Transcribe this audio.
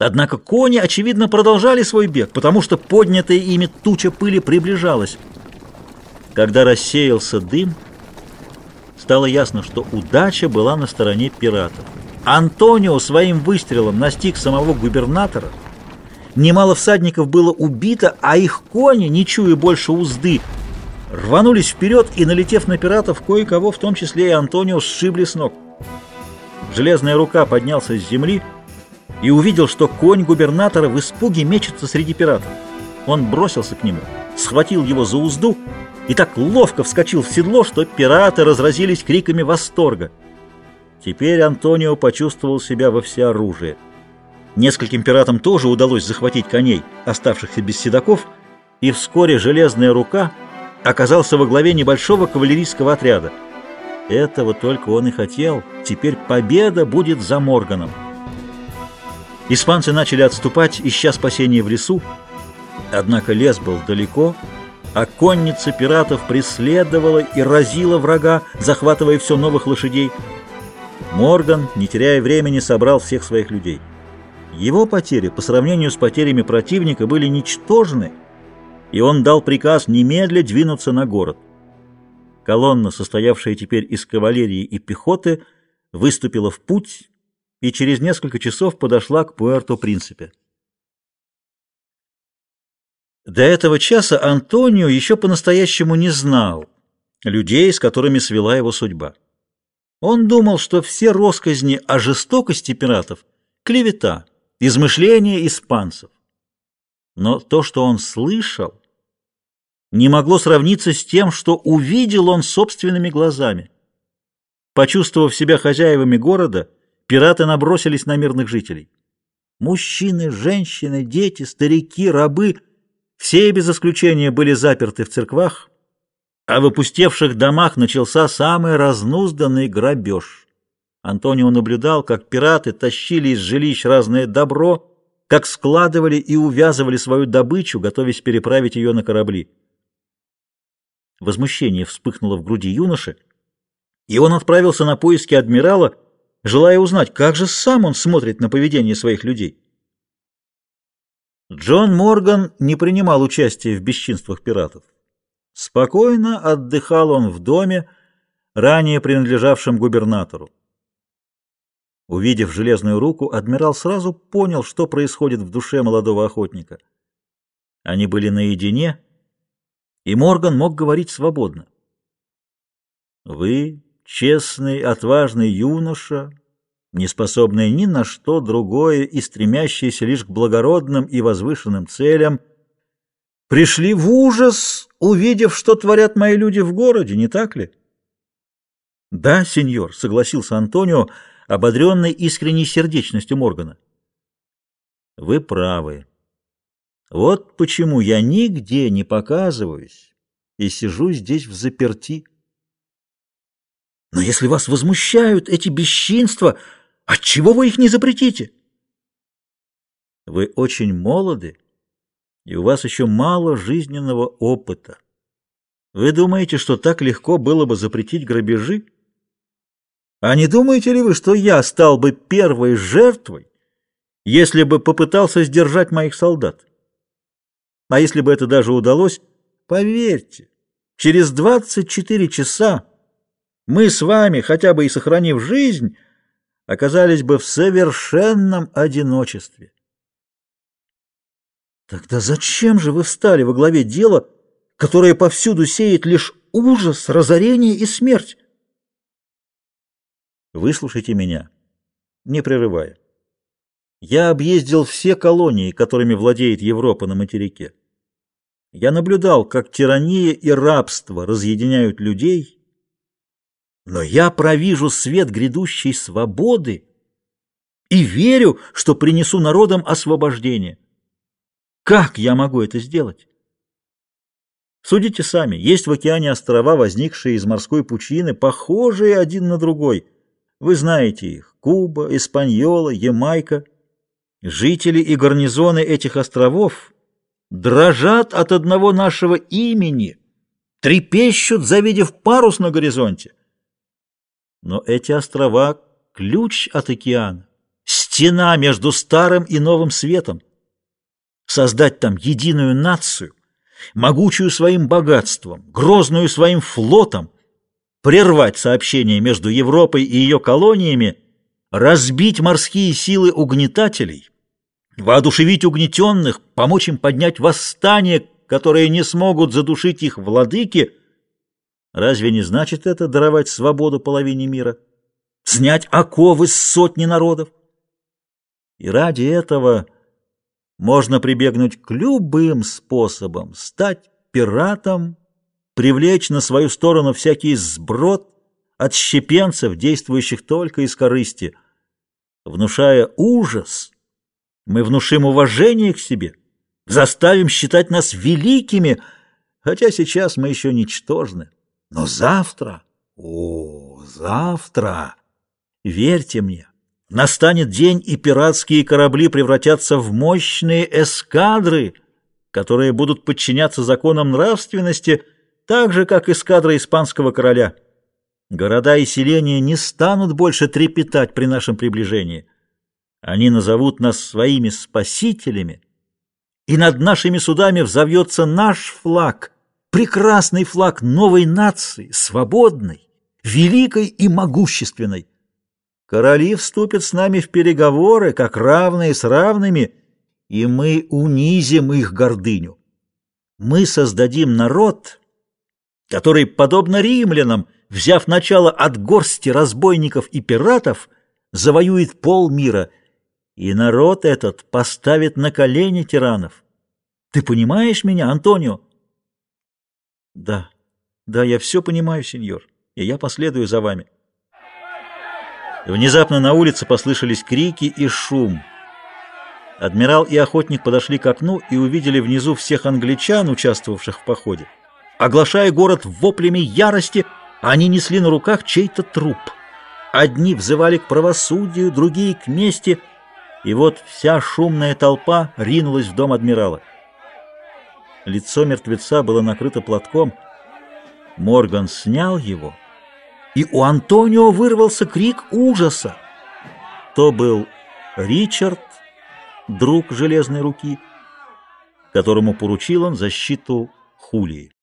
Однако кони, очевидно, продолжали свой бег, потому что поднятая ими туча пыли приближалась. Когда рассеялся дым, стало ясно, что удача была на стороне пиратов. Антонио своим выстрелом настиг самого губернатора. Немало всадников было убито, а их кони, не чуя больше узды, рванулись вперед и, налетев на пиратов, кое-кого, в том числе и Антонио, сшибли с ног. Железная рука поднялся с земли и увидел, что конь губернатора в испуге мечется среди пиратов. Он бросился к нему, схватил его за узду и так ловко вскочил в седло, что пираты разразились криками восторга. Теперь Антонио почувствовал себя во всеоружие. Нескольким пиратам тоже удалось захватить коней, оставшихся без седаков, и вскоре железная рука оказался во главе небольшого кавалерийского отряда. Этого только он и хотел. Теперь победа будет за Морганом. Испанцы начали отступать, ища спасения в лесу. Однако лес был далеко, а конница пиратов преследовала и разила врага, захватывая все новых лошадей. Морган, не теряя времени, собрал всех своих людей. Его потери по сравнению с потерями противника были ничтожны, и он дал приказ немедля двинуться на город. Колонна, состоявшая теперь из кавалерии и пехоты, выступила в путь и через несколько часов подошла к Пуэрто-Принципе. До этого часа Антонио еще по-настоящему не знал людей, с которыми свела его судьба. Он думал, что все росказни о жестокости пиратов – клевета, измышления испанцев. Но то, что он слышал, не могло сравниться с тем, что увидел он собственными глазами. Почувствовав себя хозяевами города, пираты набросились на мирных жителей. Мужчины, женщины, дети, старики, рабы – все без исключения были заперты в церквах, а в опустевших домах начался самый разнузданный грабеж. Антонио наблюдал, как пираты тащили из жилищ разное добро, как складывали и увязывали свою добычу, готовясь переправить ее на корабли. Возмущение вспыхнуло в груди юноши, и он отправился на поиски адмирала, желая узнать, как же сам он смотрит на поведение своих людей. Джон Морган не принимал участия в бесчинствах пиратов. Спокойно отдыхал он в доме, ранее принадлежавшем губернатору. Увидев железную руку, адмирал сразу понял, что происходит в душе молодого охотника. Они были наедине, и Морган мог говорить свободно. «Вы, честный, отважный юноша, не способные ни на что другое и стремящиеся лишь к благородным и возвышенным целям, пришли в ужас, увидев, что творят мои люди в городе, не так ли? — Да, сеньор, — согласился Антонио, ободренный искренней сердечностью Моргана. — Вы правы. Вот почему я нигде не показываюсь и сижу здесь в заперти. Но если вас возмущают эти бесчинства, Отчего вы их не запретите? Вы очень молоды, и у вас еще мало жизненного опыта. Вы думаете, что так легко было бы запретить грабежи? А не думаете ли вы, что я стал бы первой жертвой, если бы попытался сдержать моих солдат? А если бы это даже удалось, поверьте, через 24 часа мы с вами, хотя бы и сохранив жизнь, оказались бы в совершенном одиночестве. Тогда зачем же вы встали во главе дела, которое повсюду сеет лишь ужас, разорение и смерть? Выслушайте меня, не прерывая. Я объездил все колонии, которыми владеет Европа на материке. Я наблюдал, как тирания и рабство разъединяют людей но я провижу свет грядущей свободы и верю, что принесу народам освобождение. Как я могу это сделать? Судите сами, есть в океане острова, возникшие из морской пучины, похожие один на другой. Вы знаете их – Куба, Испаньола, Ямайка. Жители и гарнизоны этих островов дрожат от одного нашего имени, трепещут, завидев парус на горизонте. Но эти острова — ключ от океана, стена между старым и новым светом, создать там единую нацию, могучую своим богатством, грозную своим флотом, прервать сообщение между Европой и ее колониями, разбить морские силы угнетателей, воодушевить угнетенных, помочь им поднять восстание, которые не смогут задушить их владыки, разве не значит это даровать свободу половине мира? Снять оковы с сотни народов? И ради этого можно прибегнуть к любым способам, стать пиратом, привлечь на свою сторону всякий сброд от щепенцев, действующих только из корысти. Внушая ужас, мы внушим уважение к себе, заставим считать нас великими, хотя сейчас мы еще ничтожны. Но завтра, о, завтра, верьте мне, Настанет день, и пиратские корабли превратятся в мощные эскадры, которые будут подчиняться законам нравственности, так же, как эскадра испанского короля. Города и селения не станут больше трепетать при нашем приближении. Они назовут нас своими спасителями, и над нашими судами взовьется наш флаг, прекрасный флаг новой нации, свободной, великой и могущественной. Короли вступят с нами в переговоры, как равные с равными, и мы унизим их гордыню. Мы создадим народ, который, подобно римлянам, взяв начало от горсти разбойников и пиратов, завоюет полмира, и народ этот поставит на колени тиранов. Ты понимаешь меня, Антонио? Да, да, я все понимаю, сеньор, и я последую за вами. Внезапно на улице послышались крики и шум. Адмирал и охотник подошли к окну и увидели внизу всех англичан, участвовавших в походе. Оглашая город воплями ярости, они несли на руках чей-то труп. Одни взывали к правосудию, другие — к мести, и вот вся шумная толпа ринулась в дом адмирала. Лицо мертвеца было накрыто платком. Морган снял его — и у Антонио вырвался крик ужаса. То был Ричард, друг железной руки, которому поручил он защиту Хулии.